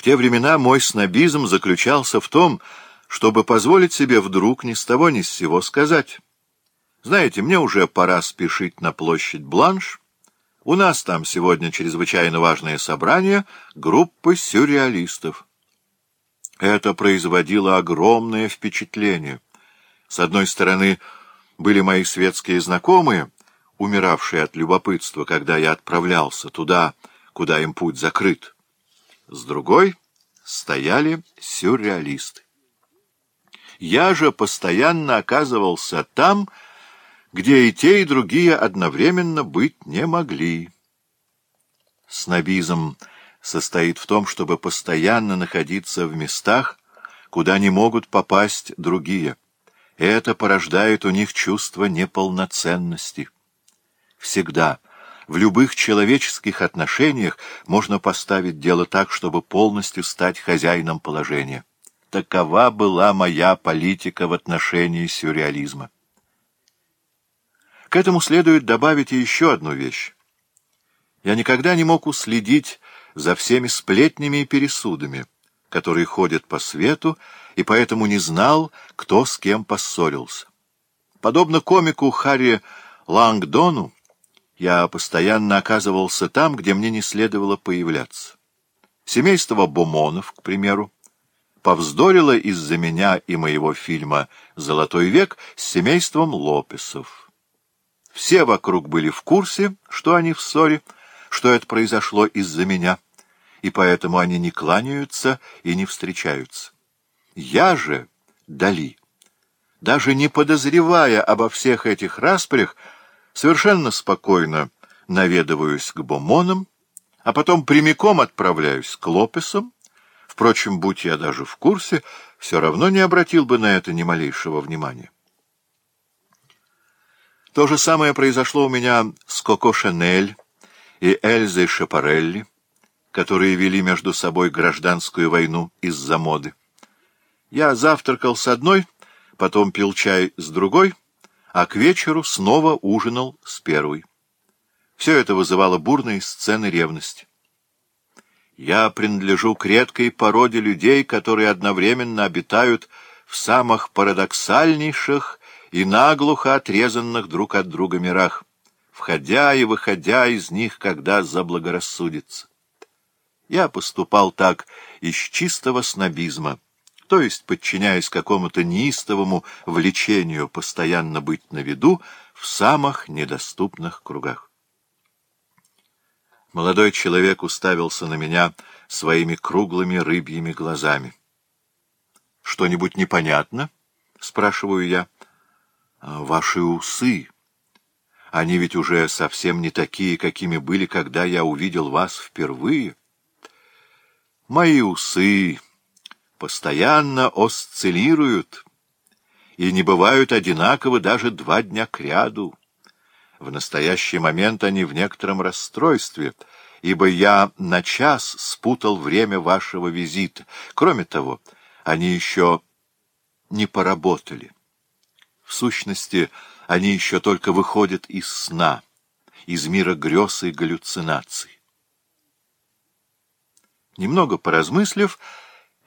В те времена мой снобизм заключался в том, чтобы позволить себе вдруг ни с того ни с сего сказать. Знаете, мне уже пора спешить на площадь Бланш. У нас там сегодня чрезвычайно важное собрание группы сюрреалистов. Это производило огромное впечатление. С одной стороны, были мои светские знакомые, умиравшие от любопытства, когда я отправлялся туда, куда им путь закрыт с другой стояли сюрреалисты. Я же постоянно оказывался там, где и те, и другие одновременно быть не могли. Снобизм состоит в том, чтобы постоянно находиться в местах, куда не могут попасть другие. Это порождает у них чувство неполноценности. Всегда – в любых человеческих отношениях можно поставить дело так, чтобы полностью стать хозяином положения. Такова была моя политика в отношении сюрреализма. К этому следует добавить и еще одну вещь. Я никогда не мог уследить за всеми сплетнями и пересудами, которые ходят по свету, и поэтому не знал, кто с кем поссорился. Подобно комику Харри Лангдону, я постоянно оказывался там, где мне не следовало появляться. Семейство Бумонов, к примеру, повздорило из-за меня и моего фильма «Золотой век» с семейством Лопесов. Все вокруг были в курсе, что они в ссоре, что это произошло из-за меня, и поэтому они не кланяются и не встречаются. Я же, Дали, даже не подозревая обо всех этих распрях, совершенно спокойно наведываюсь к Бомонам, а потом прямиком отправляюсь к Лопесам. Впрочем, будь я даже в курсе, все равно не обратил бы на это ни малейшего внимания. То же самое произошло у меня с Коко Шанель и Эльзой Шапарелли, которые вели между собой гражданскую войну из-за моды. Я завтракал с одной, потом пил чай с другой, а к вечеру снова ужинал с первой. Все это вызывало бурные сцены ревности. Я принадлежу к редкой породе людей, которые одновременно обитают в самых парадоксальнейших и наглухо отрезанных друг от друга мирах, входя и выходя из них, когда заблагорассудится. Я поступал так из чистого снобизма то есть подчиняясь какому-то неистовому влечению постоянно быть на виду в самых недоступных кругах. Молодой человек уставился на меня своими круглыми рыбьими глазами. — Что-нибудь непонятно? — спрашиваю я. — Ваши усы. Они ведь уже совсем не такие, какими были, когда я увидел вас впервые. — Мои усы постоянно осциллируют и не бывают одинаковы даже два дня кряду. В настоящий момент они в некотором расстройстве, ибо я на час спутал время вашего визита. Кроме того, они еще не поработали. В сущности, они еще только выходят из сна, из мира грез и галлюцинаций. Немного поразмыслив,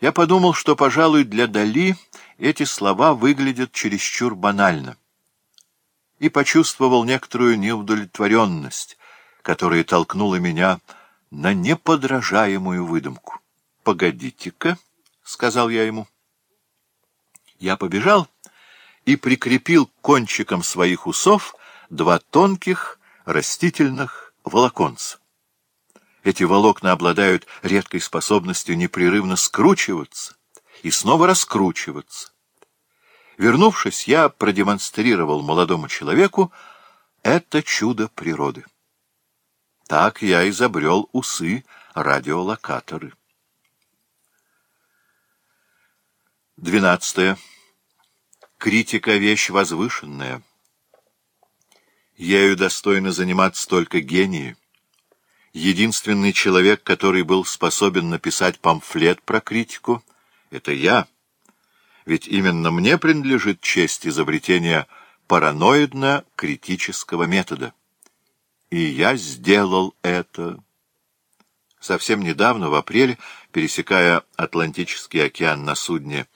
я подумал, что, пожалуй, для Дали эти слова выглядят чересчур банально. И почувствовал некоторую неудовлетворенность, которая толкнула меня на неподражаемую выдумку. «Погодите-ка», — сказал я ему. Я побежал и прикрепил кончиком своих усов два тонких растительных волоконца. Эти волокна обладают редкой способностью непрерывно скручиваться и снова раскручиваться. Вернувшись, я продемонстрировал молодому человеку это чудо природы. Так я изобрел усы радиолокаторы. Двенадцатое. Критика — вещь возвышенная. Ею достойно заниматься только гении — единственный человек, который был способен написать памфлет про критику, — это я. Ведь именно мне принадлежит честь изобретения параноидно-критического метода. И я сделал это. Совсем недавно, в апреле, пересекая Атлантический океан на судне